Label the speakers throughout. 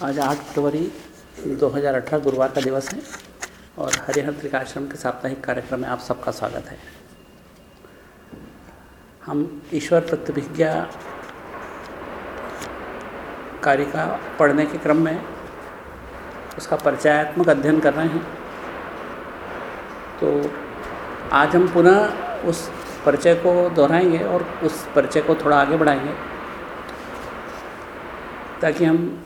Speaker 1: आज आठ फरवरी 2018 गुरुवार का दिवस है और हरिहर त्रिकाश्रम के साप्ताहिक कार्यक्रम में आप सबका स्वागत है। हम ईश्वर प्रतिभिज्ञा कारिका पढ़ने के क्रम में उसका परिचयात्मक अध्ययन कर रहे हैं। तो आज हम पुनः उस परिचय को दोहराएँगे और उस परिचय को थोड़ा आगे बढ़ाएँगे ताकि हम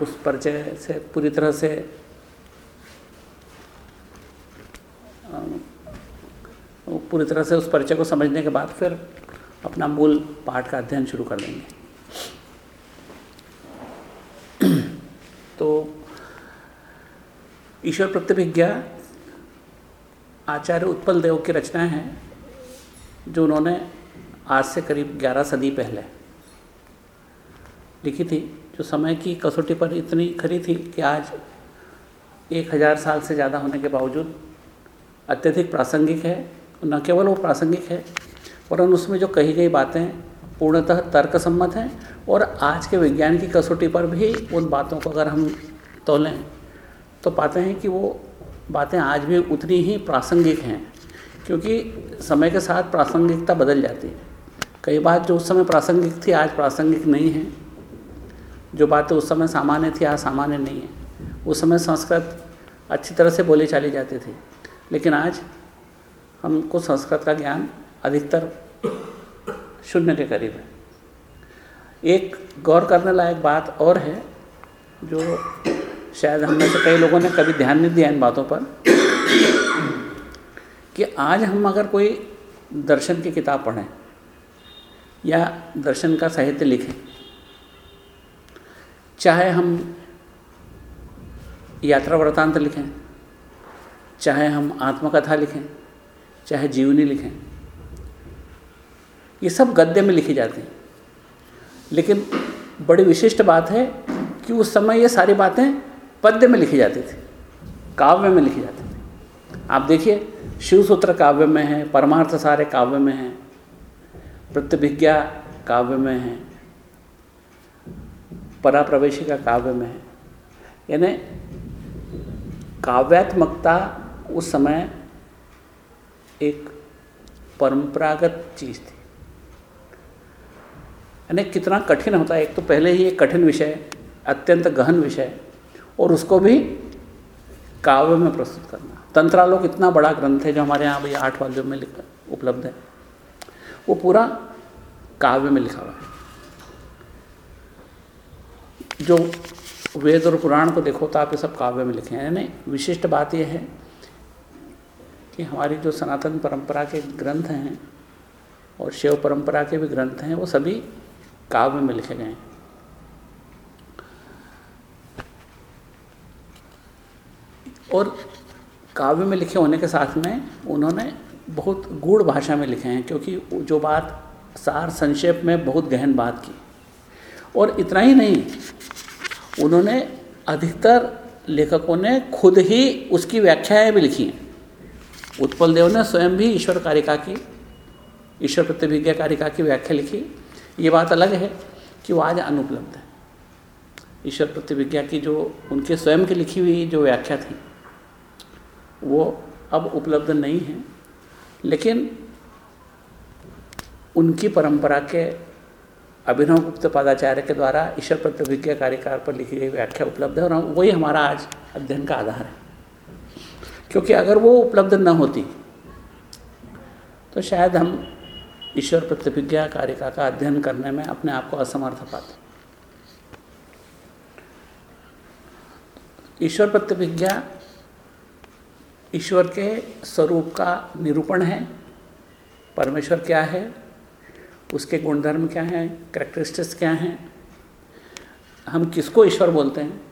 Speaker 1: उस परिचय से, पूरी तरह से पूरी तरह से उस परिचय को समझने के बाद फिर अपना मूल पाठ का अध्ययन शुरू कर देंगे तो ईश्वर प्रतिभिज्ञा आचार्य उत्पल देव की रचनाएँ हैं, जो उन्होंने आज से करीब 11 सदी पहले लिखी थी। जो समय की कसौटी पर इतनी खरी थी कि आज एक हज़ार साल से ज़्यादा होने के बावजूद अत्यधिक प्रासंगिक है, न केवल वो प्रासंगिक है वरन उसमें जो कही गई बातें पूर्णतः तर्कसम्मत हैं और आज के विज्ञान की कसौटी पर भी उन बातों को अगर हम तोलें तो पाते हैं कि वो बातें आज भी उतनी ही प्रासंगिक हैं, क्योंकि समय के साथ प्रासंगिकता बदल जाती है। कई बात जो उस समय प्रासंगिक थी, आज प्रासंगिक नहीं है। जो बातें उस समय सामान्य थी, आज सामान्य नहीं है। उस समय संस्कृत अच्छी तरह से बोली चाली जाती थी। लेकिन आज हमको संस्कृत का ज्ञान अधिकतर शून्य के करीब है। एक गौर करने लायक बात और है, जो शायद हम में से कई लोगों ने कभी ध्यान नहीं दिया इन बातों पर, कि आज हम अगर कोई दर्शन की किताब पढ़ें या दर्शन का साहित्य लिखें चाहे हम यात्रा वृतांत लिखें, चाहे हम आत्मकथा लिखें, चाहे जीवनी लिखें, ये सब गद्य में लिखी जाती हैं। लेकिन बड़ी विशिष्ट बात है कि उस समय ये सारी बातें पद्य में लिखी जाती थी, काव्य में लिखी जाती थी। आप देखिए, शिवसूत्र काव्य में है, परमार्थ सारे काव्य में हैं, प्रतिभिज्ञा काव्य में है परा प्रवेशिका काव्य में है। यानी काव्यात्मकता उस समय एक परंपरागत चीज़ थी। यानी कितना कठिन होता है, एक तो पहले ही एक कठिन विषय, अत्यंत गहन विषय, और उसको भी काव्य में प्रस्तुत करना। तंत्रालोक इतना बड़ा ग्रंथ है जो हमारे यहाँ अभी आठ वाल्यों में उपलब्ध है। वो पूरा काव्य में लिखा हुआ है। जो वेद और पुराण को देखो तो आप ये सब काव्य में लिखे हैं। यानी विशिष्ट बात यह है कि हमारी जो सनातन परंपरा के ग्रंथ हैं और शिव परंपरा के भी ग्रंथ हैं, वो सभी काव्य में लिखे गए हैं। और काव्य में लिखे होने के साथ में उन्होंने बहुत गूढ़ भाषा में लिखे हैं, क्योंकि जो बात सार संक्षेप में बहुत गहन बात की। और इतना ही नहीं उन्होंने अधिकतर लेखकों ने खुद ही उसकी व्याख्याएँ भी लिखी। हैं उत्पल देव ने स्वयं भी ईश्वर कारिका की, ईश्वर प्रतिभिज्ञा कारिका की व्याख्या लिखी। ये बात अलग है कि वो आज अनुपलब्ध है। ईश्वर प्रतिभिज्ञा की जो उनके स्वयं की लिखी हुई जो व्याख्या थी, वो अब उपलब्ध नहीं है। लेकिन उनकी परंपरा के अभिनव गुप्त पादाचार्य के द्वारा ईश्वर प्रतिभिज्ञा कार्यकार पर लिखी गई व्याख्या उपलब्ध है और वही हमारा आज अध्ययन का आधार है। क्योंकि अगर वो उपलब्ध न होती तो शायद हम ईश्वर प्रतिभिज्ञा कारिका का अध्ययन करने में अपने आप को असमर्थ पाते। ईश्वर प्रतिभिज्ञा ईश्वर के स्वरूप का निरूपण है, परमेश्वर क्या है उसके गुणधर्म क्या हैं करेक्टरिस्टिक्स क्या हैं? हम किसको ईश्वर बोलते हैं?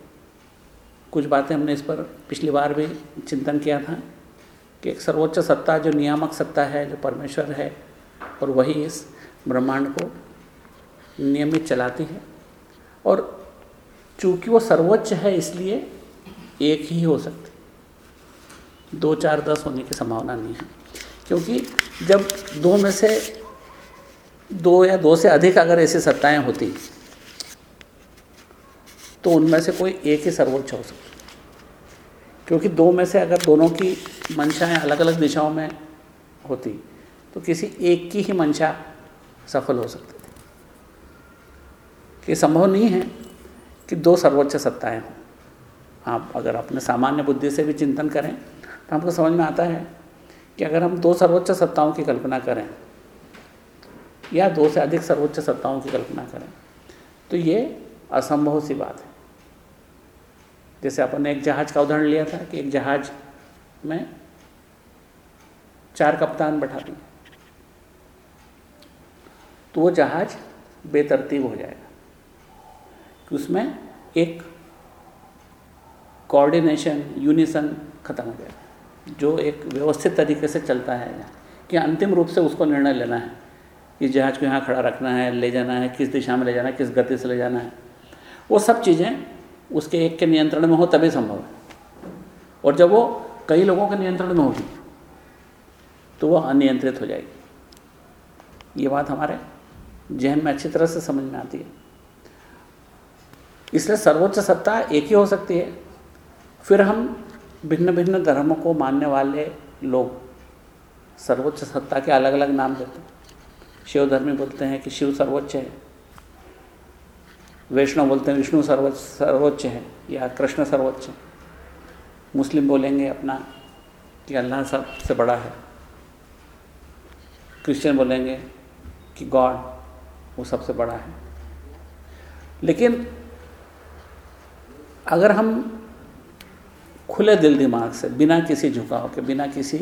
Speaker 1: कुछ बातें हमने इस पर पिछली बार भी चिंतन किया था कि एक सर्वोच्च सत्ता जो नियामक सत्ता है, जो परमेश्वर है, और वही इस ब्रह्मांड को नियमित चलाती है। और चूँकि वो सर्वोच्च है, इसलिए एक ही हो सकती। दो चार दस होने की संभावना नहीं है। क्योंकि जब दो में से दो या दो से अधिक अगर ऐसी सत्ताएँ होती तो उनमें से कोई एक ही सर्वोच्च हो सकता। क्योंकि दो में से अगर दोनों की मंशाएँ अलग अलग दिशाओं में होती तो किसी एक की ही मंशा सफल हो सकती थी। कि संभव नहीं है कि दो सर्वोच्च सत्ताएँ हों। आप अगर अपने सामान्य बुद्धि से भी चिंतन करें तो हमको समझ में आता है कि अगर हम दो सर्वोच्च सत्ताओं की कल्पना करें या दो से अधिक सर्वोच्च सत्ताओं की कल्पना करें। तो ये असंभव सी बात है। जैसे अपन ने एक जहाज़ का उदाहरण लिया था कि एक जहाज़ में चार कप्तान बैठा दिए। तो वो जहाज़ बेतरतीब हो जाएगा कि उसमें एक कोऑर्डिनेशन यूनिसन खत्म हो जाएगा, जो एक व्यवस्थित तरीके से चलता है। कि अंतिम रूप से उसको निर्णय लेना है। कि जहाज़ को यहाँ खड़ा रखना है, ले जाना है, किस दिशा में ले जाना है, किस गति से ले जाना है। वो सब चीज़ें उसके एक के नियंत्रण में हो तभी संभव है। और जब वो कई लोगों के नियंत्रण में होगी तो वो अनियंत्रित हो जाएगी। ये बात हमारे जहन में अच्छी तरह से समझ में आती है। इसलिए सर्वोच्च सत्ता एक ही हो सकती है। फिर हम भिन्न भिन्न धर्मों को मानने वाले लोग सर्वोच्च सत्ता के अलग अलग नाम देते हैं। शिव धर्मी बोलते हैं कि शिव सर्वोच्च है। वैष्णव बोलते हैं विष्णु सर्वोच्च सर्वोच्च है या कृष्ण सर्वोच्च मुस्लिम बोलेंगे अपना कि अल्लाह सबसे बड़ा है। क्रिश्चियन बोलेंगे कि गॉड वो सबसे बड़ा है। लेकिन अगर हम खुले दिल दिमाग से, बिना किसी झुकाव के, बिना किसी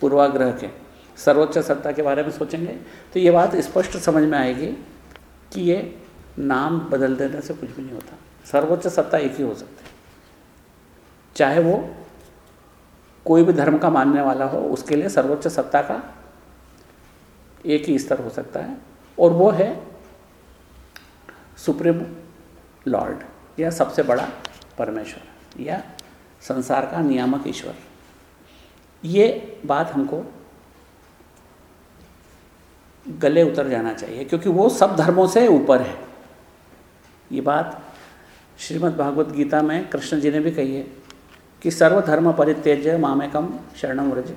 Speaker 1: पूर्वाग्रह के सर्वोच्च सत्ता के बारे में सोचेंगे तो ये बात स्पष्ट समझ में आएगी कि ये नाम बदल देने से कुछ भी नहीं होता। सर्वोच्च सत्ता एक ही हो सकती है। चाहे वो कोई भी धर्म का मानने वाला हो, उसके लिए सर्वोच्च सत्ता का एक ही स्तर हो सकता है, और वो है सुप्रीम लॉर्ड, या सबसे बड़ा परमेश्वर, या संसार का नियामक ईश्वर। ये बात हमको गले उतर जाना चाहिए, क्योंकि वो सब धर्मों से ऊपर है। ये बात श्रीमद् भागवत गीता में कृष्ण जी ने भी कही है कि सर्वधर्म परित्यज्य मामेकम शरणम व्रज।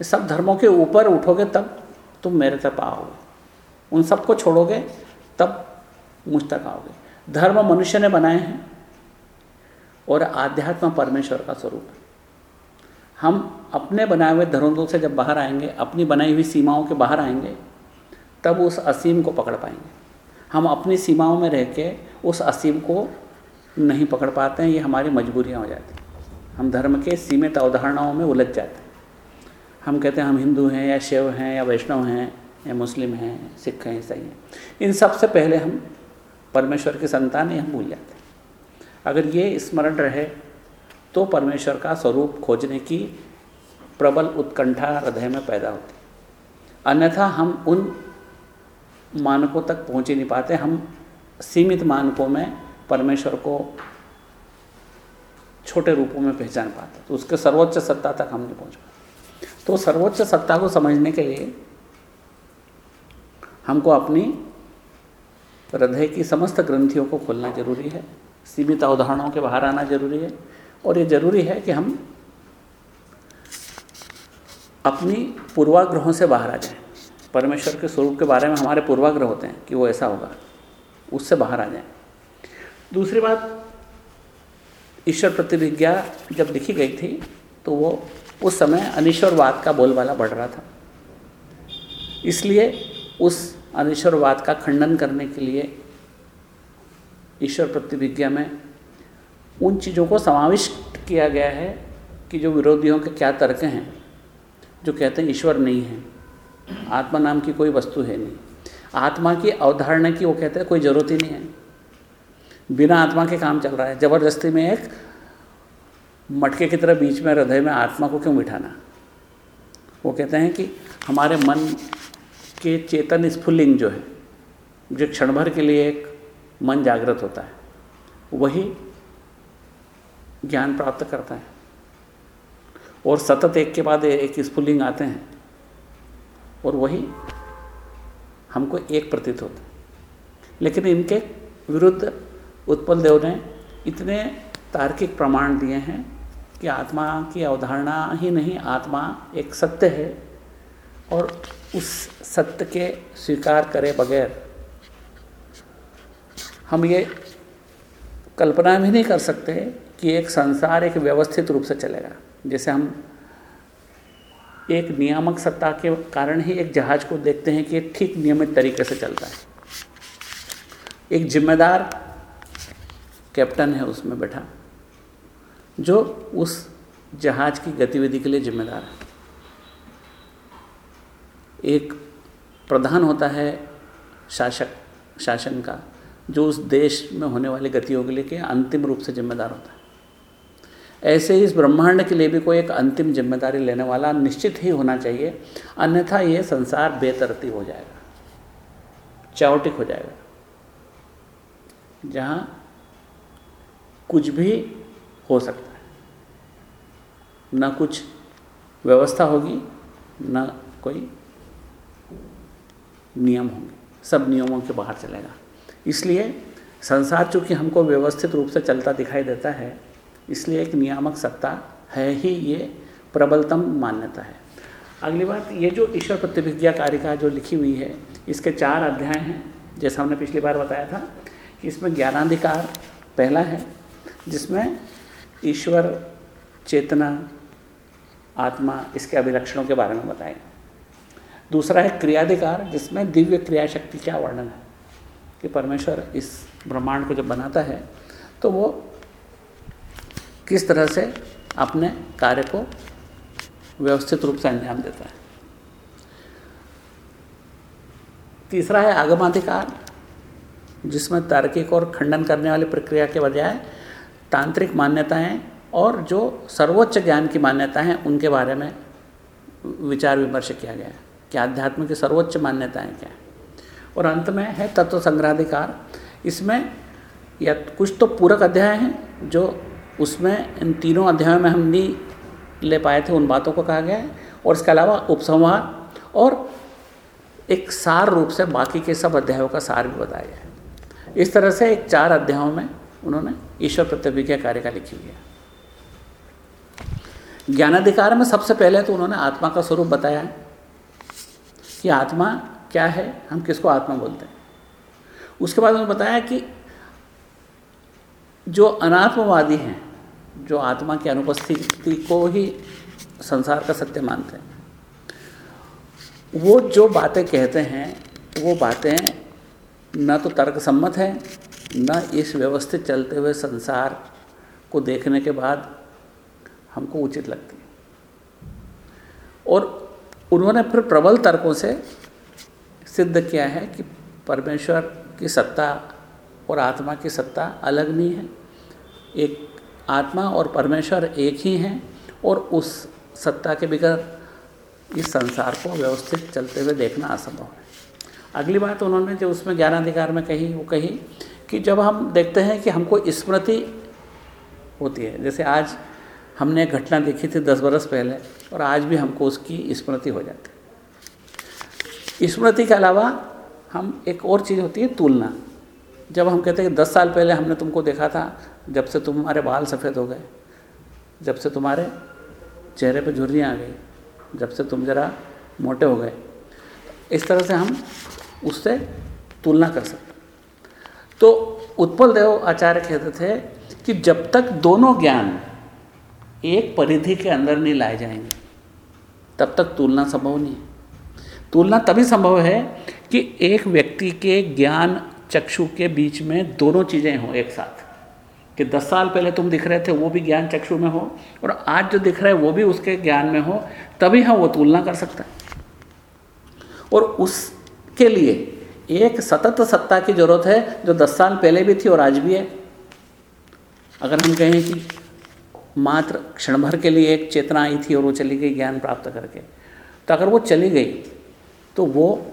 Speaker 1: सब धर्मों के ऊपर उठोगे तब तुम मेरे तक आओगे। उन सबको छोड़ोगे तब मुझ तक आओगे। धर्म मनुष्य ने बनाए हैं और आध्यात्म परमेश्वर का स्वरूप है। हम अपने बनाए हुए धर्मों से जब बाहर आएँगे, अपनी बनाई हुई सीमाओं के बाहर आएँगे तब उस असीम को पकड़ पाएँगे। हम अपनी सीमाओं में रह के उस असीम को नहीं पकड़ पाते हैं, ये हमारी मजबूरियाँ हो जाती हैं। हम धर्म के सीमित अवधारणाओं में उलझ जाते हैं। हम कहते हैं, हम हिंदू हैं या शिव हैं या वैष्णव हैं या मुस्लिम हैं, सिख हैं, ईसाई हैं। इन सबसे पहले हम परमेश्वर की संतान ही हम भूल जाते हैं। अगर ये स्मरण रहे तो परमेश्वर का स्वरूप खोजने की प्रबल उत्कंठा हृदय में पैदा होती अन्यथा हम उन मानकों तक पहुँच ही नहीं पाते। हम सीमित मानकों में परमेश्वर को छोटे रूपों में पहचान पाते तो उसके सर्वोच्च सत्ता तक हम नहीं पहुँच पाते। तो सर्वोच्च सत्ता को समझने के लिए हमको अपनी हृदय की समस्त ग्रंथियों को खोलना ज़रूरी है। सीमित अवधारणाओं के बाहर आना ज़रूरी है। और ये ज़रूरी है कि हम अपनी पूर्वाग्रहों से बाहर आ जाएँ। परमेश्वर के स्वरूप के बारे में हमारे पूर्वाग्रह होते हैं कि वो ऐसा होगा, उससे बाहर आ जाए। दूसरी बात, ईश्वर प्रतिभिज्ञा जब लिखी गई थी तो वो उस समय अनिश्वरवाद का बोलबाला बढ़ रहा था। इसलिए उस अनिश्वरवाद का खंडन करने के लिए ईश्वर प्रतिभिज्ञा में उन चीज़ों को समाविष्ट किया गया है कि जो विरोधियों के क्या तर्क हैं, जो कहते हैं ईश्वर नहीं है। आत्मा नाम की कोई वस्तु है नहीं। आत्मा की अवधारणा की वो कहते हैं, कोई ज़रूरत ही नहीं है। बिना आत्मा के काम चल रहा है। ज़बरदस्ती में एक मटके की तरह बीच में, हृदय में आत्मा को क्यों बिठाना वो कहते हैं कि हमारे मन के चेतन स्फुल्लिंग जो है, जो क्षण भर के लिए एक मन जागृत होता है, वही ज्ञान प्राप्त करता है। और सतत एक के बाद एक स्फुल्लिंग आते हैं। और वही हमको एक प्रतीत होता लेकिन इनके विरुद्ध उत्पल देव ने इतने तार्किक प्रमाण दिए हैं कि आत्मा की अवधारणा ही नहीं, आत्मा एक सत्य है और उस सत्य के स्वीकार करे बगैर हम ये कल्पना भी नहीं कर सकते कि एक संसार एक व्यवस्थित रूप से चलेगा। जैसे हम एक नियामक सत्ता के कारण ही एक जहाज़ को देखते हैं कि ठीक नियमित तरीके से चलता है। एक जिम्मेदार कैप्टन है उसमें बैठा, जो उस जहाज़ की गतिविधि के लिए जिम्मेदार है। एक प्रधान होता है शासक, शासन का, जो उस देश में होने वाली गतियों के लिए के अंतिम रूप से जिम्मेदार होता है। ऐसे ही इस ब्रह्मांड के लिए भी कोई एक अंतिम ज़िम्मेदारी लेने वाला निश्चित ही होना चाहिए, अन्यथा ये संसार बेतरती हो जाएगा, चावटिक हो जाएगा। जहाँ कुछ भी हो सकता है, न कुछ व्यवस्था होगी, न कोई नियम होंगे, सब नियमों के बाहर चलेगा। इसलिए संसार चूँकि हमको व्यवस्थित रूप से चलता दिखाई देता है इसलिए एक नियामक सत्ता है ही ये प्रबलतम मान्यता है। अगली बात, ये जो ईश्वर प्रतिभिज्ञा कारिका जो लिखी हुई है, इसके चार अध्याय हैं। जैसा हमने पिछली बार बताया था कि इसमें ज्ञानाधिकार पहला है, जिसमें ईश्वर, चेतना, आत्मा इसके अभिलक्षणों के बारे में बताएगा दूसरा है क्रियाधिकार, जिसमें दिव्य क्रिया शक्ति का वर्णन है कि परमेश्वर इस ब्रह्मांड को जब बनाता है तो वो किस तरह से अपने कार्य को व्यवस्थित रूप से अंजाम देता है। तीसरा है आगमाधिकार, जिसमें तार्किक और खंडन करने वाली प्रक्रिया के बजाय तांत्रिक मान्यताएँ और जो सर्वोच्च ज्ञान की मान्यता हैं, उनके बारे में विचार विमर्श किया गया है कि आध्यात्म की सर्वोच्च मान्यताएँ क्या हैं। और अंत में है तत्व संग्रहाधिकार। इसमें या कुछ तो पूरक अध्याय हैं जो उसमें इन तीनों अध्यायों में हम नहीं ले पाए थे, उन बातों को कहा गया है। और इसके अलावा उपसंहार और एक सार रूप से बाकी के सब अध्यायों का सार भी बताया गया है। इस तरह से एक चार अध्यायों में उन्होंने ईश्वर प्रतिभिज्ञा कार्य का लिखी हुई है। ज्ञानाधिकार में सबसे पहले तो उन्होंने आत्मा का स्वरूप बताया है कि आत्मा क्या है, हम किसको आत्मा बोलते हैं। उसके बाद उन्होंने बताया कि जो अनात्मवादी हैं जो आत्मा की अनुपस्थिति को ही संसार का सत्य मानते हैं। वो जो बातें कहते हैं, वो बातें न तो तर्क सम्मत है, न इस व्यवस्थित चलते हुए संसार को देखने के बाद हमको उचित लगती और उन्होंने फिर प्रबल तर्कों से सिद्ध किया है कि परमेश्वर की सत्ता और आत्मा की सत्ता अलग नहीं है। एक आत्मा और परमेश्वर एक ही हैं और उस सत्ता के बगैर इस संसार को व्यवस्थित चलते हुए देखना असंभव है। अगली बात उन्होंने जो उसमें ज्ञानाधिकार में कही, वो कही कि जब हम देखते हैं कि हमको स्मृति होती है, जैसे आज हमने घटना देखी थी दस बरस पहले और आज भी हमको उसकी स्मृति हो जाती है। स्मृति के अलावा हम एक और चीज़ होती है तुलना। जब हम कहते हैं कि दस साल पहले हमने तुमको देखा था, जब से तुम्हारे बाल सफ़ेद हो गए, जब से तुम्हारे चेहरे पर झुर्रियाँ आ गई, जब से तुम ज़रा मोटे हो गए। इस तरह से हम उससे तुलना कर सकते तो उत्पल देव आचार्य कहते थे कि जब तक दोनों ज्ञान एक परिधि के अंदर नहीं लाए जाएँगे, तब तक तुलना संभव नहीं है। तुलना तभी संभव है कि एक व्यक्ति के ज्ञान चक्षु के बीच में दोनों चीज़ें हों एक साथ। कि दस साल पहले तुम दिख रहे थे, वो भी ज्ञान चक्षु में हो, और आज जो दिख रहा है, वो भी उसके ज्ञान में हो, तभी हम वो तुलना कर सकते हैं। और उसके लिए एक सतत सत्ता की ज़रूरत है, जो दस साल पहले भी थी और आज भी है। अगर हम कहें कि मात्र क्षण भर के लिए एक चेतना आई थी और वो चली गई ज्ञान प्राप्त करके तो अगर वो चली गई तो वो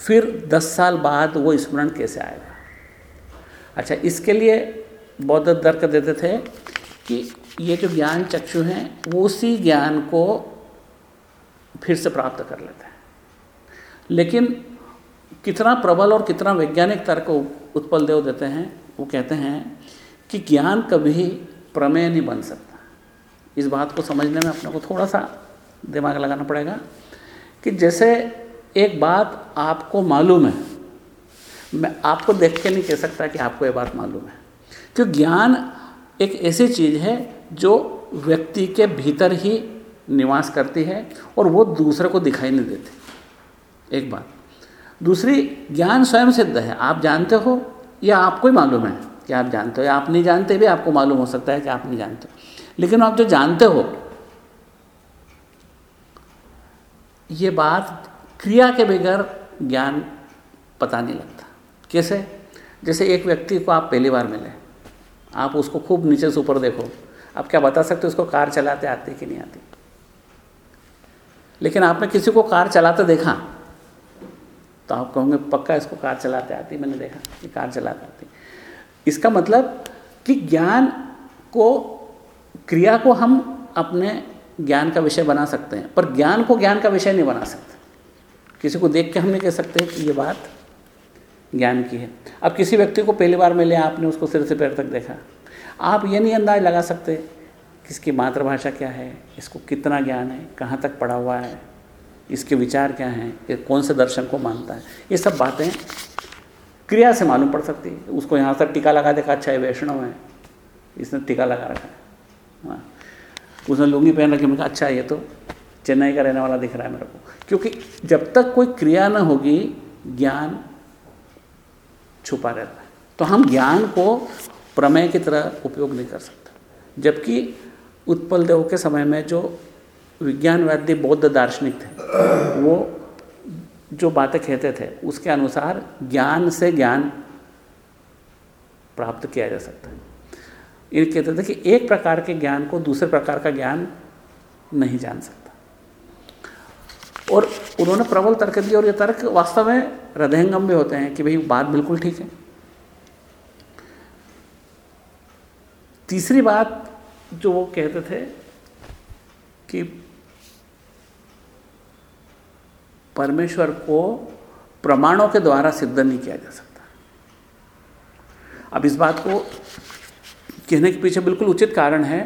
Speaker 1: फिर दस साल बाद वो स्मरण कैसे आएगा? अच्छा इसके लिए बौद्ध तर्क देते थे कि ये जो ज्ञान चक्षु हैं, वो उसी ज्ञान को फिर से प्राप्त कर लेते हैं। लेकिन कितना प्रबल और कितना वैज्ञानिक तर्क उत्पल देव देते हैं, वो कहते हैं कि ज्ञान कभी प्रमेय नहीं बन सकता। इस बात को समझने में अपने को थोड़ा सा दिमाग लगाना पड़ेगा कि जैसे एक बात आपको मालूम है। मैं आपको देख के नहीं कह सकता कि आपको ये बात मालूम है। क्योंकि ज्ञान एक ऐसी चीज़ है जो व्यक्ति के भीतर ही निवास करती है और वो दूसरे को दिखाई नहीं देती। एक बात। दूसरी, ज्ञान स्वयं सिद्ध है। आप जानते हो या आपको ही मालूम है कि आप जानते हो। या आप नहीं जानते भी आपको मालूम हो सकता है कि आप नहीं जानते लेकिन आप जो जानते हो, ये बात क्रिया के बगैर ज्ञान पता नहीं लगता। कैसे? जैसे एक व्यक्ति को आप पहली बार मिले, आप उसको खूब नीचे से ऊपर देखो, आप क्या बता सकते हो उसको कार चलाते आती कि नहीं आती? लेकिन आपने किसी को कार चलाते देखा तो आप कहोगे, पक्का इसको कार चलाते आती, मैंने देखा कि कार चलाते आती। इसका मतलब कि ज्ञान को, क्रिया को हम अपने ज्ञान का विषय बना सकते हैं, पर ज्ञान को ज्ञान का विषय नहीं बना सकते। किसी को देख के हम नहीं कह सकते कि ये बात ज्ञान की है। अब किसी व्यक्ति को पहली बार मिले, आपने उसको सिर से पैर तक देखा। आप ये नहीं अंदाज लगा सकते कि इसकी मातृभाषा क्या है, इसको कितना ज्ञान है, कहाँ तक पढ़ा हुआ है, इसके विचार क्या हैं, ये कौन से दर्शन को मानता है। ये सब बातें क्रिया से मालूम पड़ सकती है। उसको यहाँ तक टीका लगा देखा अच्छा है वैष्णव है, इसने टीका लगा रखा है। हाँ। उसने लुंगी पहन रखी, मैंने कहा अच्छा ये तो चेन्नई का रहने वाला दिख रहा है मेरे को। क्योंकि जब तक कोई क्रिया न होगी, ज्ञान छुपा रहता है। तो हम ज्ञान को प्रमेय की तरह उपयोग नहीं कर सकते। जबकि उत्पल देव के समय में जो विज्ञानवादी बौद्ध दार्शनिक थे, वो जो बातें कहते थे, उसके अनुसार ज्ञान से ज्ञान प्राप्त किया जा सकता है। ये कहते थे कि एक प्रकार के ज्ञान को दूसरे प्रकार का ज्ञान नहीं जान सकता। और उन्होंने प्रबल तर्क दिया और ये तर्क वास्तव में हृदयंगम भी होते हैं कि भाई बात बिल्कुल ठीक है। तीसरी बात जो वो कहते थे कि परमेश्वर को प्रमाणों के द्वारा सिद्ध नहीं किया जा सकता। अब इस बात को कहने के पीछे बिल्कुल उचित कारण है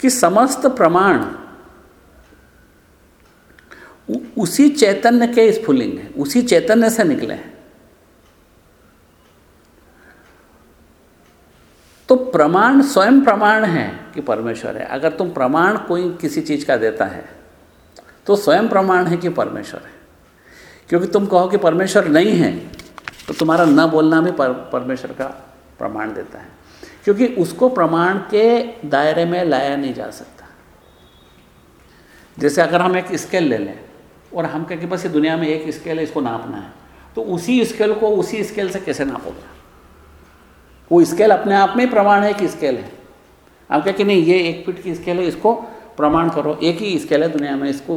Speaker 1: कि समस्त प्रमाण उसी चैतन्य के स्फुलिंग है उसी चैतन्य से निकले हैं। तो प्रमाण स्वयं प्रमाण है कि परमेश्वर है। अगर तुम प्रमाण कोई किसी चीज़ का देता है तो स्वयं प्रमाण है कि परमेश्वर है। क्योंकि तुम कहो कि परमेश्वर नहीं है तो तुम्हारा न बोलना भी पर, परमेश्वर का प्रमाण देता है। क्योंकि उसको प्रमाण के दायरे में लाया नहीं जा सकता। जैसे अगर हम एक स्केल ले लें और हम कहें कि बस ये दुनिया में एक स्केल है, इसको नापना है। तो उसी स्केल को उसी स्केल से कैसे नापोगे? वो स्केल अपने आप में प्रमाण है कि स्केल है। हम कहें कि नहीं, ये एक फीट की स्केल है, इसको प्रमाण करो। एक ही स्केल है दुनिया में, इसको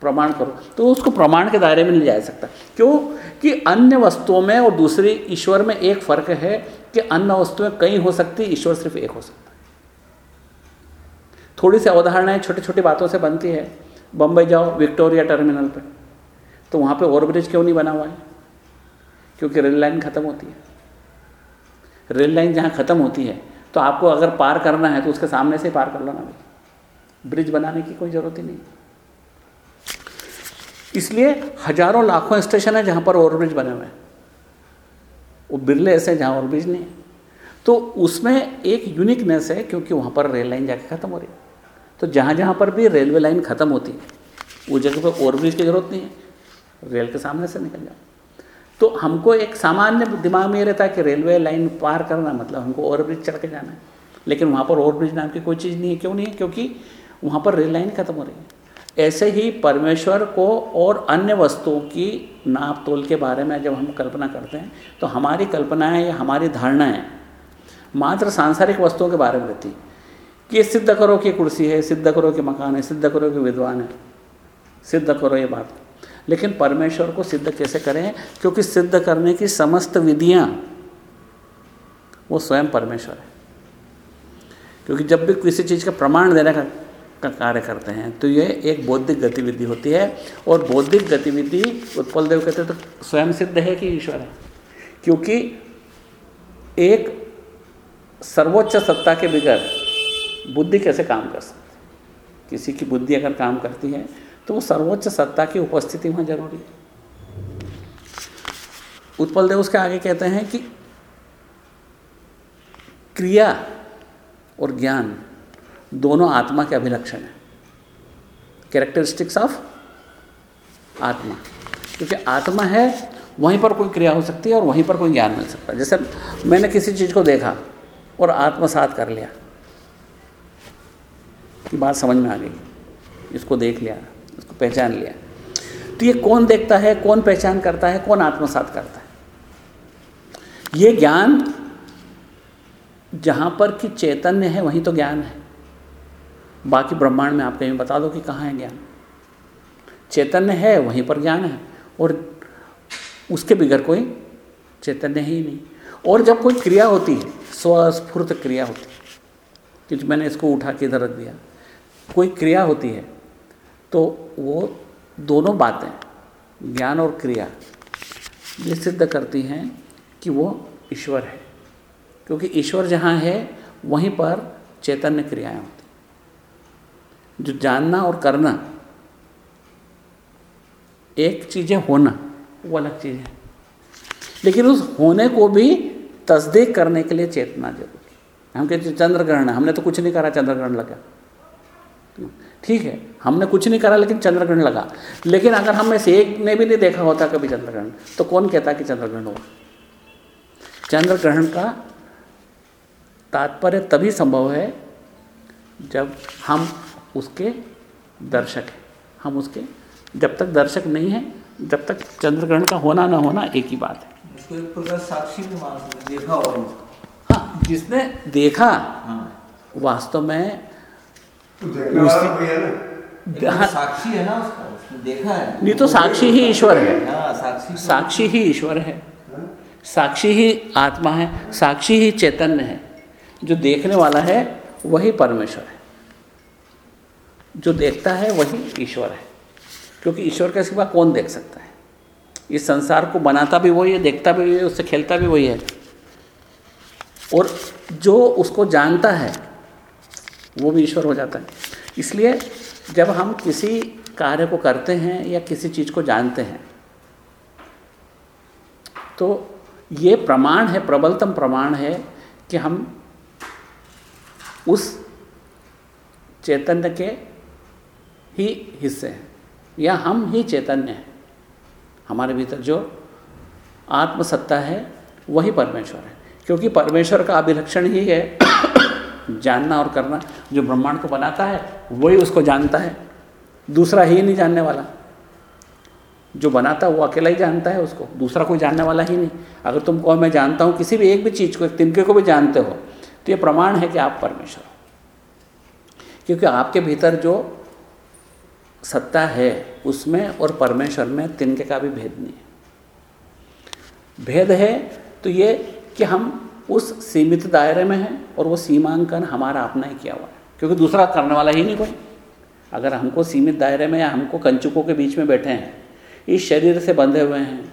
Speaker 1: प्रमाण करो। तो उसको प्रमाण के दायरे में नहीं जा सकता। क्यों? कि अन्य वस्तुओं में और दूसरी ईश्वर में एक फ़र्क है कि अन्य वस्तुएँ कई हो सकती, ईश्वर सिर्फ़ एक हो सकता है। थोड़ी सी अवधारणाएँ छोटी छोटी बातों से बनती है। बम्बई जाओ, विक्टोरिया टर्मिनल पे। तो वहाँ पे ओवरब्रिज क्यों नहीं बना हुआ है? क्योंकि रेल लाइन ख़त्म होती है। रेल लाइन जहाँ ख़त्म होती है तो आपको अगर पार करना है तो उसके सामने से पार कर लो ना ब्रिज बनाने की कोई ज़रूरत ही नहीं। इसलिए हज़ारों लाखों स्टेशन है जहाँ पर ओवरब्रिज बने हुए हैं। वो बिरले ऐसे जहाँ ओवरब्रिज नहीं है। तो उसमें एक यूनिकनेस है, क्योंकि वहाँ पर रेल लाइन जाके ख़त्म हो रही है। तो जहाँ जहाँ पर भी रेलवे लाइन ख़त्म होती है, वो जगह पर ओवरब्रिज की ज़रूरत नहीं है। रेल के सामने से निकल जाओ। तो हमको एक सामान्य दिमाग में ये रहता है कि रेलवे लाइन पार करना मतलब हमको ओवरब्रिज चढ़ के जाना है। लेकिन वहाँ पर ओवरब्रिज नाम की कोई चीज़ नहीं है। क्यों नहीं है? क्योंकि वहाँ पर रेल लाइन ख़त्म हो रही है। ऐसे ही परमेश्वर को और अन्य वस्तुओं की नाप तोल के बारे में जब हम कल्पना करते हैं तो हमारी कल्पनाएँ या हमारी धारणाएँ मात्र सांसारिक वस्तुओं के बारे में रहती कि ये सिद्ध करो कि कुर्सी है, सिद्ध करो कि मकान है, सिद्ध करो कि विद्वान है। सिद्ध करो ये बात। लेकिन परमेश्वर को सिद्ध कैसे करें? क्योंकि सिद्ध करने की समस्त विधियाँ, वो स्वयं परमेश्वर है। क्योंकि जब भी किसी चीज़ का प्रमाण देने का का कार्य करते हैं तो ये एक बौद्धिक गतिविधि होती है। और बौद्धिक गतिविधि उत्पल देव कहते हैं तो स्वयं सिद्ध है कि ईश्वर है? क्योंकि एक सर्वोच्च सत्ता के बगैर बुद्धि कैसे काम कर सकती किसी की बुद्धि अगर काम करती है तो वो सर्वोच्च सत्ता की उपस्थिति वहाँ ज़रूरी है। उत्पल देव उसके आगे कहते हैं कि क्रिया और ज्ञान दोनों आत्मा के अभिलक्षण हैं। कैरेक्टरिस्टिक्स ऑफ़ आत्मा। क्योंकि आत्मा है, वहीं पर कोई क्रिया हो सकती है और वहीं पर कोई ज्ञान मिल सकता है। जैसे मैंने किसी चीज़ को देखा और आत्मसात कर लिया की बात समझ में आ गई। इसको देख लिया इसको पहचान लिया। तो ये कौन देखता है, कौन पहचान करता है, कौन आत्मसात करता है? ये ज्ञान जहाँ पर कि चैतन्य है, वहीं तो ज्ञान है। बाकी ब्रह्मांड में आप कहीं बता दो कि कहाँ है ज्ञान। चैतन्य है, वहीं पर ज्ञान है, और उसके बिगड़ कोई चैतन्य ही नहीं। और जब कोई क्रिया होती है, स्वस्फूर्त क्रिया होती है, क्योंकि मैंने इसको उठा के इधर रख दिया। कोई क्रिया होती है तो वो दोनों बातें, ज्ञान और क्रिया ये सिद्ध करती हैं कि वो ईश्वर है। क्योंकि ईश्वर जहाँ है, वहीं पर चैतन्य क्रियाएँ होती जो जानना और करना, एक चीज़ है होना, वो अलग चीज़ है। लेकिन उस होने को भी तस्दीक करने के लिए चेतना ज़रूरी हम कहते चंद्र ग्रहण हमने तो कुछ नहीं करा चंद्र ग्रहण लगा। ठीक है हमने कुछ नहीं करा लेकिन चंद्रग्रहण लगा। लेकिन अगर हम में से एक ने भी नहीं देखा होता कभी चंद्रग्रहण तो कौन कहता कि चंद्रग्रहण हुआ चंद्रग्रहण का तात्पर्य तभी संभव है जब हम उसके दर्शक हैं। हम उसके जब तक दर्शक नहीं है जब तक चंद्रग्रहण का होना ना होना एक ही बात
Speaker 2: है। एक प्रकार साक्षी भी मान सकते देखा और
Speaker 1: हाँ जिसने देखा हाँ। वास्तव में
Speaker 2: तो हाँ। साक्षी है ना उसका उसने देखा है।
Speaker 1: नहीं तो साक्षी ही ईश्वर है। हाँ, साक्षी साक्षी ही ईश्वर है। साक्षी ही आत्मा है साक्षी ही चैतन्य है। जो देखने वाला है वही परमेश्वर है। जो देखता है वही ईश्वर है। क्योंकि ईश्वर के सिवा कौन देख सकता है? इस संसार को बनाता भी वही है देखता भी वही है उससे खेलता भी वही है। और जो उसको जानता है वो भी ईश्वर हो जाता है। इसलिए जब हम किसी कार्य को करते हैं या किसी चीज़ को जानते हैं तो ये प्रमाण है, प्रबलतम प्रमाण है कि हम उस चैतन्य के ही हिस्से हैं, या हम ही चैतन्य हैं। हमारे भीतर जो आत्मसत्ता है, वही परमेश्वर है। क्योंकि परमेश्वर का अभिलक्षण ही है जानना और करना, जो ब्रह्मांड को बनाता है, वही उसको जानता है। दूसरा ही नहीं जानने वाला। जो बनाता है, वो अकेला ही जानता है उसको। दूसरा कोई जानने वाला ही नहीं। अगर तुम कहो मैं जानता हूँ किसी भी एक भी चीज़ को, एक तिनके को भी जानते हो तो ये प्रमाण है कि आप परमेश्वर हो। क्योंकि आपके भीतर जो सत्ता है, उसमें और परमेश्वर में तिनके का भी भेद नहीं है। भेद है तो ये कि हम उस सीमित दायरे में है और वो सीमांकन हमारा अपना ही किया हुआ है, क्योंकि दूसरा करने वाला ही नहीं कोई। अगर हमको सीमित दायरे में या हमको कंचुकों के बीच में बैठे हैं, इस शरीर से बंधे हुए हैं,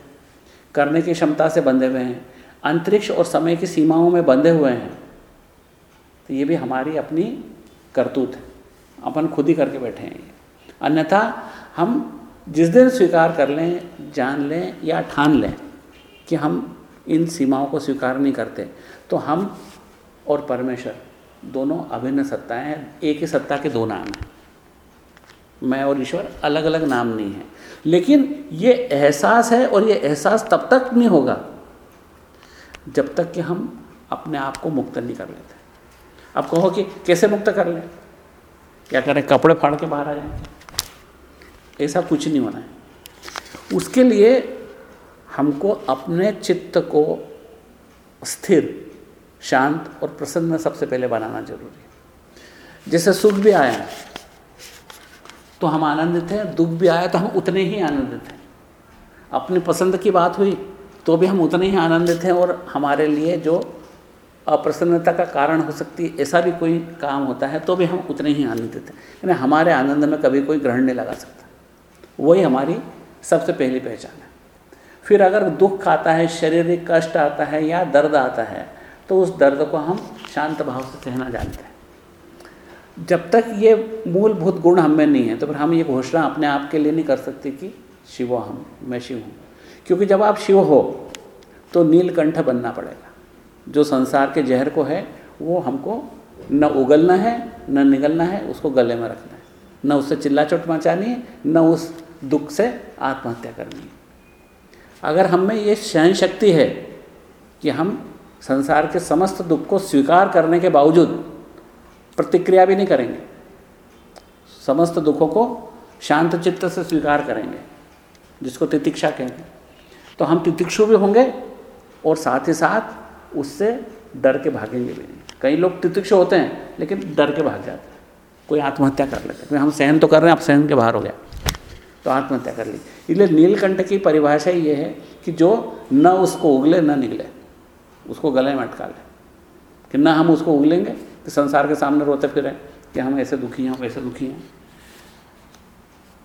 Speaker 1: करने की क्षमता से बंधे हुए हैं, अंतरिक्ष और समय की सीमाओं में बंधे हुए हैं तो ये भी हमारी अपनी करतूत है। अपन खुद ही करके बैठे हैं अन्यथा हम जिस दिन स्वीकार कर लें, जान लें या ठान लें कि हम इन सीमाओं को स्वीकार नहीं करते। तो हम और परमेश्वर दोनों अभिन्न सत्ताएँ हैं, एक ही सत्ता के दो नाम हैं। मैं और ईश्वर अलग अलग नाम नहीं है। लेकिन ये एहसास है और ये एहसास तब तक नहीं होगा जब तक कि हम अपने आप को मुक्त नहीं कर लेते। अब कहो कि कैसे मुक्त कर लें? क्या करें? कपड़े फाड़ के बाहर आ जाए? ऐसा कुछ नहीं होना है। उसके लिए हमको अपने चित्त को स्थिर, शांत और प्रसन्न सबसे पहले बनाना ज़रूरी है। जैसे सुख भी आया तो हम आनंदित हैं, दुख भी आया तो हम उतने ही आनंदित हैं। अपनी पसंद की बात हुई तो भी हम उतने ही आनंदित हैं और हमारे लिए जो अप्रसन्नता का कारण हो सकती है, ऐसा भी कोई काम होता है तो भी हम उतने ही आनंदित हैं। यानी हमारे आनंद में कभी कोई ग्रहण नहीं लगा सकता। वही हमारी सबसे पहली पहचान है। फिर अगर दुख आता है, शारीरिक कष्ट आता है या दर्द आता है तो उस दर्द को हम शांत भाव से सहना जानते हैं। जब तक ये मूलभूत गुण हम नहीं है तो फिर हम ये घोषणा अपने आप के लिए नहीं कर सकते कि शिव हम, मैं शिव हूँ। क्योंकि जब आप शिव हो तो नीलकंठ बनना पड़ेगा। जो संसार के जहर को है, वो हमको न उगलना है, न निगलना है, उसको गले में रखना है। न उससे चिल्ला चोट मचानी है, न उस दुख से आत्महत्या करनी है। अगर हम में ये सहन शक्ति है कि हम संसार के समस्त दुख को स्वीकार करने के बावजूद प्रतिक्रिया भी नहीं करेंगे, समस्त दुखों को शांत चित्त से स्वीकार करेंगे, जिसको तितिक्षा कहेंगे तो हम तितिक्षु भी होंगे और साथ ही साथ उससे डर के भागेंगे भी नहीं। कई लोग तितिक्ष होते हैं, लेकिन डर के भाग जाते हैं। कोई आत्महत्या कर लेते हैं हम सहन तो कर रहे हैं अब सहन के बाहर हो गया तो आत्महत्या कर ली। इसलिए नीलकंठ की परिभाषा ये है कि जो न उसको उगले, न निगले, उसको गले में अटका ले। कि न हम उसको उगलेंगे, कि संसार के सामने रोते फिरें कि हम ऐसे दुखी हैं वैसे दुखी हैं।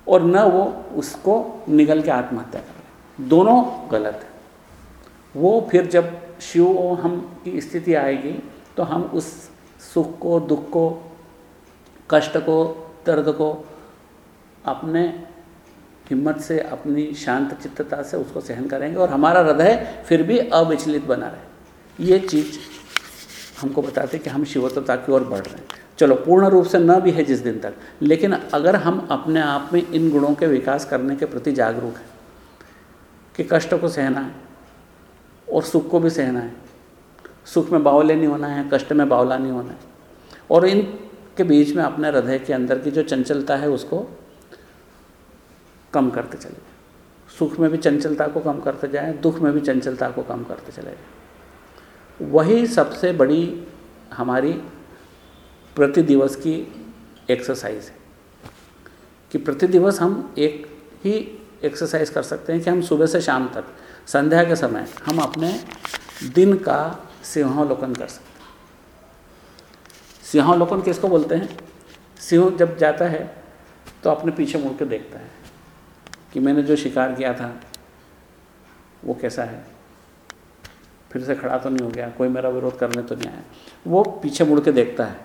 Speaker 1: और न वो उसको निगल के आत्महत्या कर दोनों गलत है। वो फिर जब शिव और हम की स्थिति आएगी तो हम उस सुख को, दुख को, कष्ट को, दर्द को अपने हिम्मत से, अपनी शांत चित्तता से उसको सहन करेंगे और हमारा हृदय फिर भी अविचलित बना रहे। ये चीज़ हमको बताते कि हम शिवत्वता की ओर बढ़ रहे हैं। चलो, पूर्ण रूप से न भी है जिस दिन तक, लेकिन अगर हम अपने आप में इन गुणों के विकास करने के प्रति जागरूक हैं, कि कष्ट को सहना है और सुख को भी सहना है, सुख में बावले नहीं होना है, कष्ट में बावला नहीं होना है, और इन के बीच में अपने हृदय के अंदर की जो चंचलता है उसको कम करते चले सुख में भी चंचलता को कम करते जाए, दुख में भी चंचलता को कम करते चले जाए। वही सबसे बड़ी हमारी प्रति दिवस की एक्सरसाइज है। कि प्रति दिवस हम एक ही एक्सरसाइज कर सकते हैं कि हम सुबह से शाम तक, संध्या के समय हम अपने दिन का सिंहावलोकन कर सकते हैं। सिंहावलोकन किसको बोलते हैं? सिंह जब जाता है तो अपने पीछे मुड़ के देखता है। कि मैंने जो शिकार किया था, वो कैसा है? फिर से खड़ा तो नहीं हो गया। कोई मेरा विरोध करने तो नहीं आया। वो पीछे मुड़ के देखता है।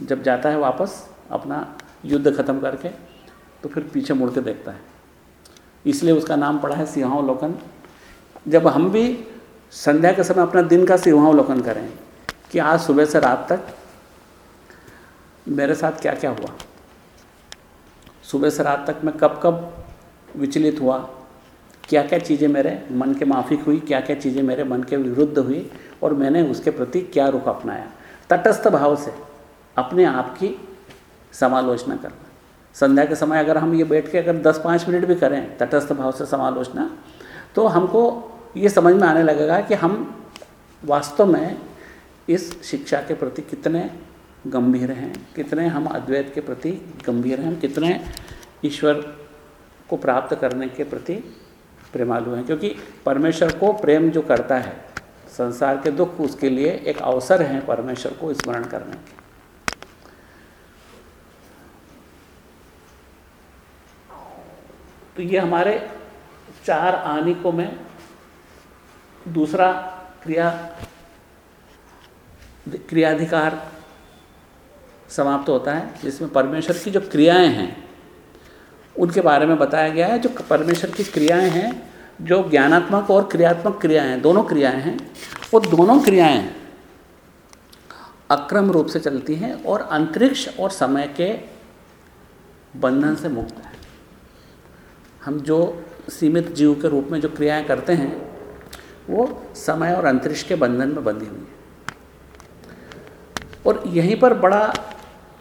Speaker 1: जब जाता है वापस, अपना युद्ध खत्म करके तो फिर पीछे मुड़ के देखता है। इसलिए उसका नाम पड़ा है सिंहावलोकन। जब हम भी संध्या के समय अपना दिन का सिंहावलोकन करें कि आज सुबह से रात तक मेरे साथ क्या क्या हुआ? सुबह से रात तक मैं कब कब विचलित हुआ। क्या क्या चीज़ें मेरे मन के माफिक हुई, क्या क्या चीज़ें मेरे मन के विरुद्ध हुई और मैंने उसके प्रति क्या रुख अपनाया। तटस्थ भाव से अपने आप की समालोचना करना। संध्या के समय अगर हम ये बैठ के अगर 10-5 मिनट भी करें तटस्थ भाव से समालोचना तो हमको ये समझ में आने लगेगा कि हम वास्तव में इस शिक्षा के प्रति कितने गंभीर हैं, कितने हम अद्वैत के प्रति गंभीर हैं, हम कितने ईश्वर को प्राप्त करने के प्रति प्रेमालु हैं, क्योंकि परमेश्वर को प्रेम जो करता है, संसार के दुख उसके लिए एक अवसर है परमेश्वर को स्मरण करने के। तो ये हमारे चार आनिकों में दूसरा क्रिया, क्रियाधिकार समाप्त होता है, जिसमें परमेश्वर की जो क्रियाएँ हैं उनके बारे में बताया गया है, जो परमेश्वर की क्रियाएँ हैं, जो ज्ञानात्मक और क्रियात्मक क्रियाएँ हैं, दोनों क्रियाएँ हैं, वो दोनों क्रियाएँ अक्रम रूप से चलती हैं और अंतरिक्ष और समय के बंधन से मुक्त है। हम जो सीमित जीव के रूप में जो क्रियाएँ करते हैं, वो समय और अंतरिक्ष के बंधन में बंधी हुई है। और यहीं पर बड़ा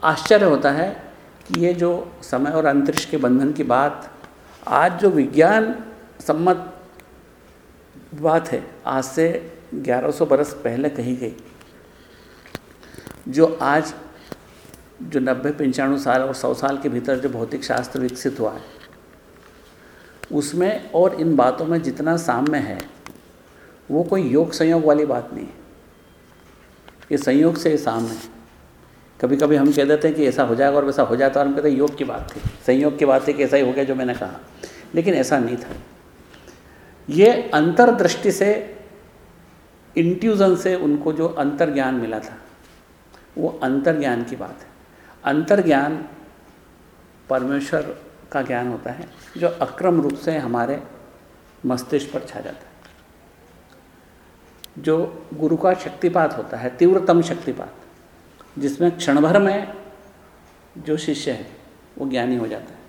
Speaker 1: आश्चर्य होता है कि ये जो समय और अंतरिक्ष के बंधन की बात, आज जो विज्ञान सम्मत बात है, आज से 1100 बरस पहले कही गई। जो आज, जो नब्बे, पंचानवे साल और सौ साल के भीतर जो भौतिक शास्त्र विकसित हुआ है, उसमें और इन बातों में जितना साम्य है, वो कोई योग संयोग वाली बात नहीं है। ये संयोग से साम्य है। कभी कभी हम कह देते हैं कि ऐसा हो जाएगा और वैसा हो जाता और हम कहते हैं, योग की बात थी, संयोग की बात थी कि ऐसा ही हो गया जो मैंने कहा। लेकिन ऐसा नहीं था। ये अंतर्दृष्टि से इंट्यूजन से उनको जो अंतर्ज्ञान मिला था, वो अंतर्ज्ञान की बात है। अंतर्ज्ञान परमेश्वर का ज्ञान होता है, जो अक्रम रूप से हमारे मस्तिष्क पर छा जाता है। जो गुरु का शक्तिपात होता है, तीव्रतम शक्तिपात जिसमें क्षण भर में जो शिष्य है, वो ज्ञानी हो जाता है।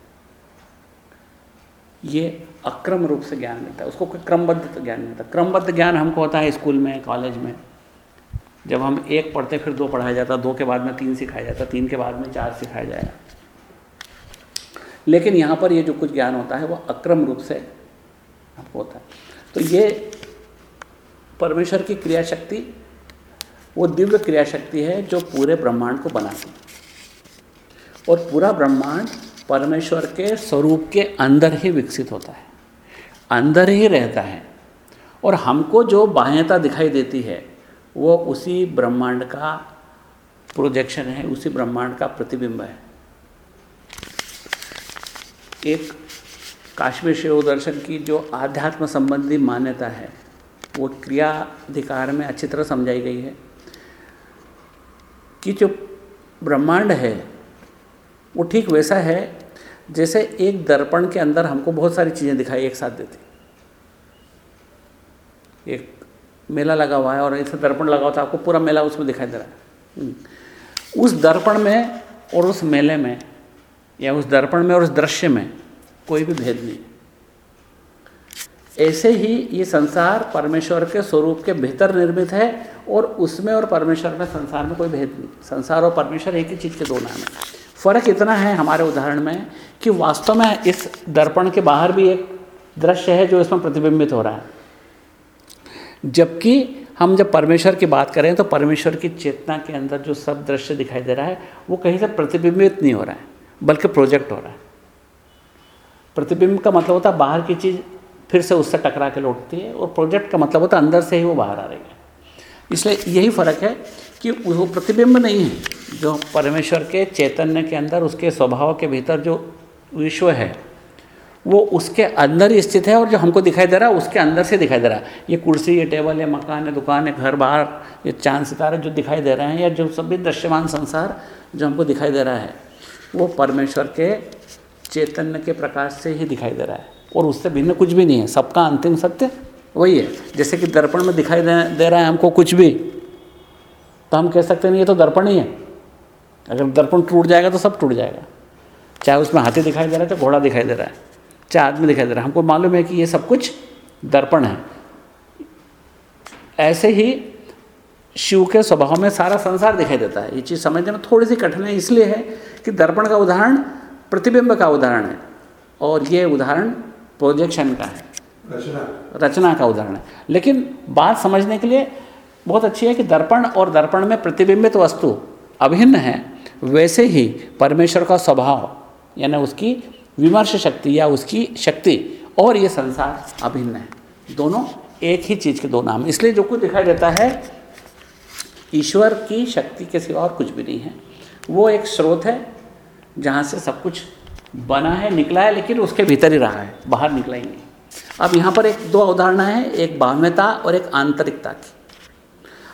Speaker 1: ये अक्रम रूप से ज्ञान मिलता है। उसको कोई क्रमबद्ध ज्ञान मिलता है क्रमबद्ध ज्ञान हमको होता है स्कूल में, कॉलेज में। जब हम एक पढ़ते, फिर दो पढ़ाया जाता, दो के बाद में तीन सिखाया जाता, तीन के बाद में चार सिखाया जाएगा लेकिन यहाँ पर ये जो कुछ ज्ञान होता है, वो अक्रम रूप से हमको होता है। तो ये परमेश्वर की क्रिया शक्ति वो दिव्य क्रिया शक्ति है जो पूरे ब्रह्मांड को बनाती है। और पूरा ब्रह्मांड परमेश्वर के स्वरूप के अंदर ही विकसित होता है। अंदर ही रहता है। और हमको जो बाह्यता दिखाई देती है, वो उसी ब्रह्मांड का प्रोजेक्शन है, उसी ब्रह्मांड का प्रतिबिंब है। एक काश्मीर शिव दर्शन की जो आध्यात्म संबंधी मान्यता है, वो क्रिया अधिकार में अच्छी तरह समझाई गई है। कि जो ब्रह्मांड है, वो ठीक वैसा है जैसे एक दर्पण के अंदर हमको बहुत सारी चीज़ें दिखाई एक साथ देती। एक मेला लगा हुआ है और ऐसे दर्पण लगा हुआ था, आपको पूरा मेला उसमें दिखाई दे रहा है। हम्म। उस दर्पण में और उस मेले में या उस दर्पण में और उस दृश्य में कोई भी भेद नहीं ऐसे ही ये संसार परमेश्वर के स्वरूप के भीतर निर्मित है और उसमें और परमेश्वर में संसार में कोई भेद नहीं। संसार और परमेश्वर एक ही चीज़ के दो नाम है। फ़र्क इतना है हमारे उदाहरण में कि वास्तव में इस दर्पण के बाहर भी एक दृश्य है जो इसमें प्रतिबिंबित हो रहा है। जबकि हम जब परमेश्वर की बात करें तो परमेश्वर की चेतना के अंदर जो सब दृश्य दिखाई दे रहा है, वो कहीं से प्रतिबिंबित नहीं हो रहा है, बल्कि प्रोजेक्ट हो रहा है। प्रतिबिंब का मतलब होता है बाहर की चीज़ फिर से उससे टकरा के लौटती है और प्रोजेक्ट का मतलब होता है अंदर से ही वो बाहर आ रही है। इसलिए यही फ़र्क है कि वो प्रतिबिंब नहीं है, जो परमेश्वर के चैतन्य के अंदर, उसके स्वभाव के भीतर जो विश्व है, वो उसके अंदर ही स्थित है और जो हमको दिखाई दे रहा है, उसके अंदर से दिखाई दे रहा है। ये कुर्सी, ये टेबल है मकान है दुकान है घर, बाहर, ये चाँद, सितारे जो दिखाई दे रहे हैं, या जो सभी दृश्यमान संसार जो हमको दिखाई दे रहा है, वो परमेश्वर के चैतन्य के प्रकाश से ही दिखाई दे रहा है। और उससे भिन्न कुछ भी नहीं है। सबका अंतिम सत्य वही है। जैसे कि दर्पण में दिखाई दे, दे रहा है हमको कुछ भी तो हम कह सकते नहीं ये तो दर्पण ही है। अगर दर्पण टूट जाएगा तो सब टूट जाएगा। चाहे उसमें हाथी दिखाई दे रहा है चाहे घोड़ा दिखाई दे रहा है चाहे आदमी दिखाई दे रहा है हमको मालूम है कि ये सब कुछ दर्पण है। ऐसे ही शिव के स्वभाव में सारा संसार दिखाई देता है। ये चीज़ समझने में थोड़ी सी कठिन है इसलिए है कि दर्पण का उदाहरण प्रतिबिंब का उदाहरण है। और ये उदाहरण प्रोजेक्शन का। है रचना। रचना का उदाहरण। है लेकिन बात समझने के लिए बहुत अच्छी है कि दर्पण और दर्पण में प्रतिबिंबित वस्तु अभिन्न है वैसे ही परमेश्वर का स्वभाव यानी उसकी विमर्श शक्ति या उसकी शक्ति और ये संसार अभिन्न है। दोनों एक ही चीज़ के दो नाम। इसलिए जो कुछ दिखाई देता है ईश्वर की शक्ति के सिवा और कुछ भी नहीं है। वो एक स्रोत है जहाँ से सब कुछ बना है, निकला है, लेकिन उसके भीतर ही रहा है, बाहर निकला ही नहीं। अब यहाँ पर एक दो उदाहरण है, एक बाह्यता और एक आंतरिकता की।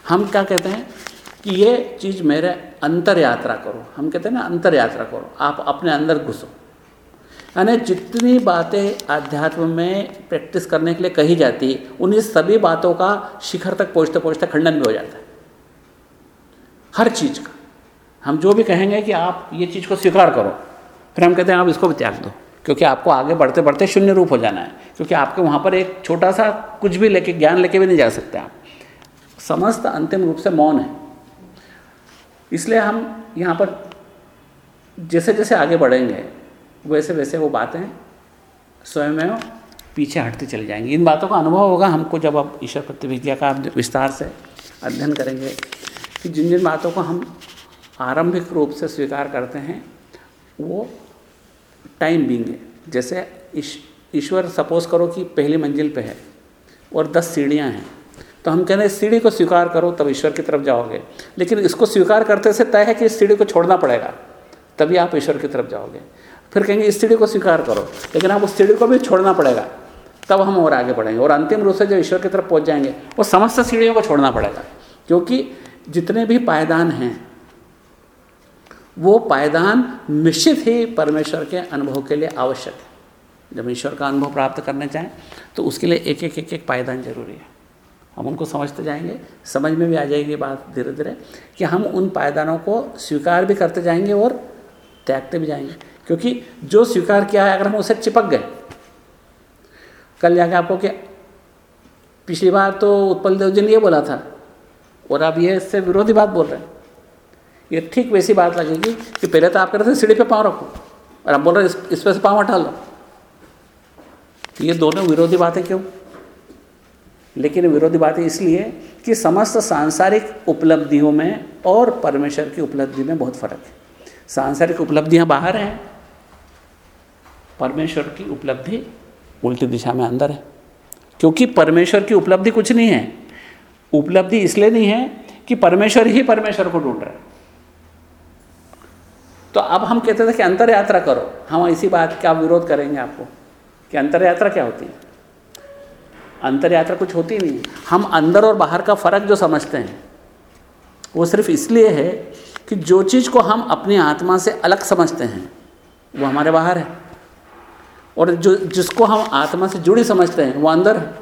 Speaker 1: हम क्या कहते हैं कि ये चीज़ मेरे अंतर यात्रा करो। हम कहते हैं ना, अंतर यात्रा करो। आप अपने अंदर घुसो। यानी जितनी बातें आध्यात्म में प्रैक्टिस करने के लिए कही जाती, उन्हीं सभी बातों का शिखर तक पहुँचते पहुँचते खंडन भी हो जाता है। हर चीज़ का। हम जो भी कहेंगे कि आप ये चीज़ को स्वीकार करो। फिर हम कहते हैं, आप इसको भी त्याग दो, क्योंकि आपको आगे बढ़ते बढ़ते शून्य रूप हो जाना है, क्योंकि आपके वहाँ पर एक छोटा सा कुछ भी लेके, ज्ञान लेके भी नहीं जा सकते आप। समस्त अंतिम रूप से मौन है। इसलिए हम यहाँ पर जैसे जैसे आगे बढ़ेंगे, वैसे वैसे वो बातें स्वयं पीछे हटती चली जाएँगी। इन बातों का अनुभव होगा हमको जब आप ईश्वर प्रतिविद्या का विस्तार से अध्ययन करेंगे कि जिन जिन बातों को हम आरंभिक रूप से स्वीकार करते हैं, वो टाइम बींग है। जैसे ईश्वर सपोज़ करो कि पहली मंजिल पे है और दस सीढ़ियाँ हैं। तो हम कह रहे हैं सीढ़ी को स्वीकार करो, तब ईश्वर की तरफ़ जाओगे। लेकिन इसको स्वीकार करते से तय है कि इस सीढ़ी को छोड़ना पड़ेगा। तभी आप ईश्वर की तरफ़ जाओगे। फिर कहेंगे, इस सीढ़ी को स्वीकार करो। लेकिन आप उस सीढ़ी को भी छोड़ना पड़ेगा। तब हम और आगे बढ़ेंगे। और अंतिम रूप से जब ईश्वर की तरफ़ पहुँच जाएँगे, वो समस्त सीढ़ियों को छोड़ना पड़ेगा। क्योंकि जितने भी पायदान हैं वो पायदान निश्चित ही परमेश्वर के अनुभव के लिए आवश्यक है। जब ईश्वर का अनुभव प्राप्त करना चाहें तो उसके लिए एक एक एक एक पायदान ज़रूरी है। हम उनको समझते जाएँगे, समझ में भी आ जाएगी बात धीरे धीरे कि हम उन पायदानों को स्वीकार भी करते जाएँगे और त्यागते भी जाएँगे। क्योंकि जो स्वीकार किया है, अगर हम उसे चिपक गए, कल जाके आपको कि पिछली बार तो उत्पल देव जी ने ये बोला था, और आप ये इससे विरोधी बात बोल रहे हैं। ये ठीक वैसी बात लगेगी कि पहले तो आप कह रहे थे सीढ़ी पे पाँव रखो। और आप बोल रहे इस, इस पर से पाँव हटा लो। ये दोनों विरोधी बातें क्यों? लेकिन विरोधी बातें इसलिए कि समस्त सांसारिक उपलब्धियों में और परमेश्वर की उपलब्धि में बहुत फ़र्क है। सांसारिक उपलब्धियाँ बाहर हैं परमेश्वर की उपलब्धि उल्टी दिशा में अंदर है। क्योंकि परमेश्वर की उपलब्धि कुछ नहीं है। उपलब्धि इसलिए नहीं है कि परमेश्वर ही परमेश्वर को ढूंढ रहा है। तो अब हम कहते थे कि अंतर यात्रा करो। हम इसी बात का विरोध करेंगे आपको कि अंतर यात्रा क्या होती है? अंतर यात्रा कुछ होती नहीं हम अंदर और बाहर का फ़र्क जो समझते हैं, वो सिर्फ़ इसलिए है कि जो चीज़ को हम अपनी आत्मा से अलग समझते हैं, वो हमारे बाहर है। और जो, जिसको हम आत्मा से जुड़ी समझते हैं, वो अंदर है।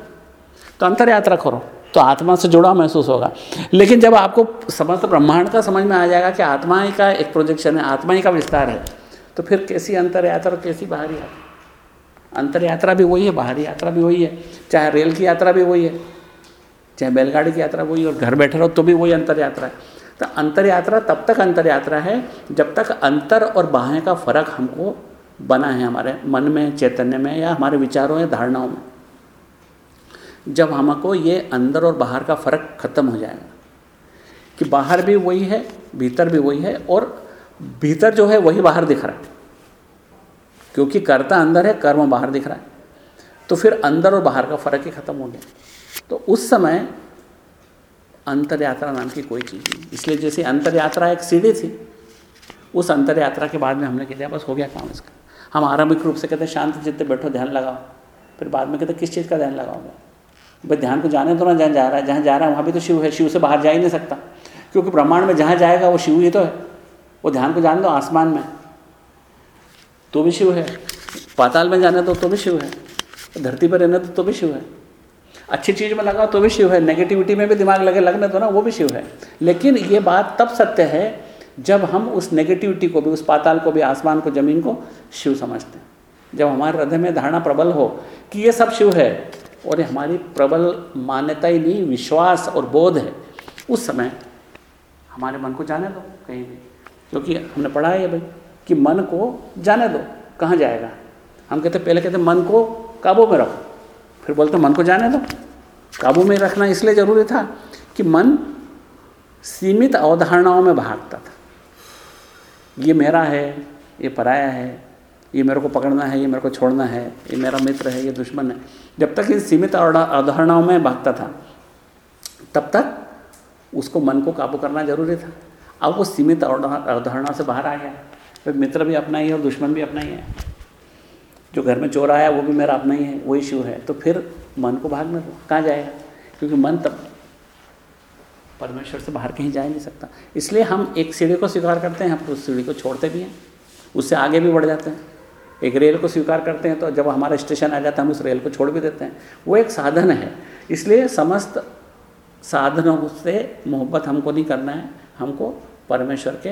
Speaker 1: तो अंतर यात्रा करो। तो आत्मा से जुड़ा महसूस होगा। लेकिन जब आपको समस्त ब्रह्मांड का समझ में आ जाएगा कि आत्मा ही का एक प्रोजेक्शन है, आत्मा ही का विस्तार है तो फिर कैसी अंतर यात्रा और कैसी बाहरी यात्रा? अंतर यात्रा भी वही है, बाहरी यात्रा भी वही है। चाहे रेल की यात्रा भी वही है, चाहे बैलगाड़ी की यात्रा वही और घर बैठे रहो तो भी वही अंतर यात्रा है। तो अंतर यात्रा तब तक अंतर यात्रा है जब तक अंतर और बाहें का फ़र्क हमको बना है हमारे मन में, चैतन्य में या हमारे विचारों या धारणाओं में। जब हमको ये अंदर और बाहर का फ़र्क खत्म हो जाएगा। कि बाहर भी वही है, भीतर भी वही है और भीतर जो है वही बाहर दिख रहा है। क्योंकि कर्ता अंदर है, कर्म बाहर दिख रहा है। तो फिर अंदर और बाहर का फ़र्क ही खत्म हो गया। तो उस समय अंतर यात्रा नाम की कोई चीज़ नहीं। इसलिए जैसे अंतर यात्रा एक सीढ़ी थी, उस अंतर यात्रा के बाद में हमने कह दिया, बस हो गया काम इसका। हम आरंभिक रूप से कहते शांत जितने बैठो, ध्यान लगाओ। फिर बाद में कहते किस चीज़ का ध्यान लगाओगे? भाई ध्यान को जाने दो ना जहाँ जा रहा है, जहाँ जा रहा है, वहाँ भी तो शिव है, शिव से बाहर जा ही नहीं सकता। क्योंकि ब्रह्मांड में जहाँ जाएगा, वो शिव ही तो है। वो ध्यान को जान दो, आसमान में। तो भी शिव है। पाताल में जाने दो तो भी शिव है। धरती पर रहने दो तो भी शिव है। अच्छी चीज़ में लगाओ तो भी शिव है। नेगेटिविटी में भी दिमाग लगे लगने दो ना, वो भी शिव है। लेकिन ये बात तब सत्य है, जब हम उस नेगेटिविटी को भी, उस पाताल को भी, आसमान को, ज़मीन को, शिव समझते हैं। जब हमारे हृदय में धारणा प्रबल हो कि ये सब शिव है और ये हमारी प्रबल मान्यता ही नहीं, विश्वास और बोध है। उस समय हमारे मन को जाने दो कहीं भी, क्योंकि हमने पढ़ा है भाई कि मन को जाने दो, कहाँ जाएगा। हम कहते पहले कहते मन को काबू में रखो, फिर बोलते मन को जाने दो। काबू में रखना इसलिए ज़रूरी था कि मन सीमित अवधारणाओं में भागता था। ये मेरा है, ये पराया है ये मेरे को पकड़ना है, ये मेरे को छोड़ना है, ये मेरा मित्र है, ये दुश्मन है। जब तक इस सीमित अवधारणाओं में भागता था, तब तक उसको मन को काबू करना ज़रूरी था। अब वो सीमित अवधारणा से बाहर आ गया। फिर मित्र भी अपना ही है और दुश्मन भी अपना ही है। जो घर में चोर आया, वो भी मेरा अपना ही है वही शिव है। तो फिर मन को भागने दो कहाँ जाएगा? क्योंकि मन तब परमेश्वर से बाहर कहीं जा नहीं सकता। इसलिए हम एक सीढ़ी को स्वीकार करते हैं, हम उस सीढ़ी को छोड़ते भी हैं। उससे आगे भी बढ़ जाते हैं। एक रेल को स्वीकार करते हैं तो जब हमारा स्टेशन आ जाता है, हम उस रेल को छोड़ भी देते हैं। वो एक साधन है। इसलिए समस्त साधनों से मोहब्बत हमको नहीं करना है। हमको परमेश्वर के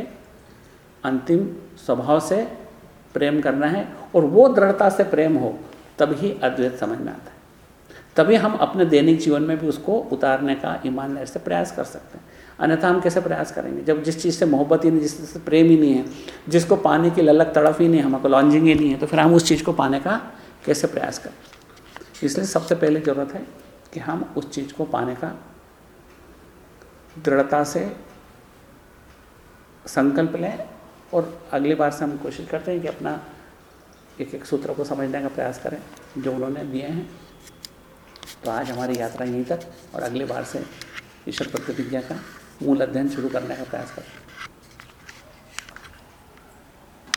Speaker 1: अंतिम स्वभाव से प्रेम करना है और वो दृढ़ता से प्रेम हो, तभी अद्वैत समझ में आता है। तभी हम अपने दैनिक जीवन में भी उसको उतारने का ईमानदारी से प्रयास कर सकते हैं। अन्यथा हम कैसे प्रयास करेंगे? जब जिस चीज़ से मोहब्बत ही नहीं, जिस चीज़ से प्रेम ही नहीं है, जिसको पाने की ललक, तड़फ ही नहीं है, हमको लॉन्जिंग ही नहीं है तो फिर हम उस चीज़ को पाने का कैसे प्रयास करें? इसलिए सबसे पहले ज़रूरत है कि हम उस चीज़ को पाने का दृढ़ता से संकल्प लें और अगली बार से हम कोशिश करते हैं कि अपना एक एक सूत्र को समझने का प्रयास करें, जो उन्होंने दिए हैं। तो आज हमारी यात्रा यहीं तक और अगली बार से ईश्वर प्रतिज्ञा का मूल अध्ययन शुरू करने का प्रयास करें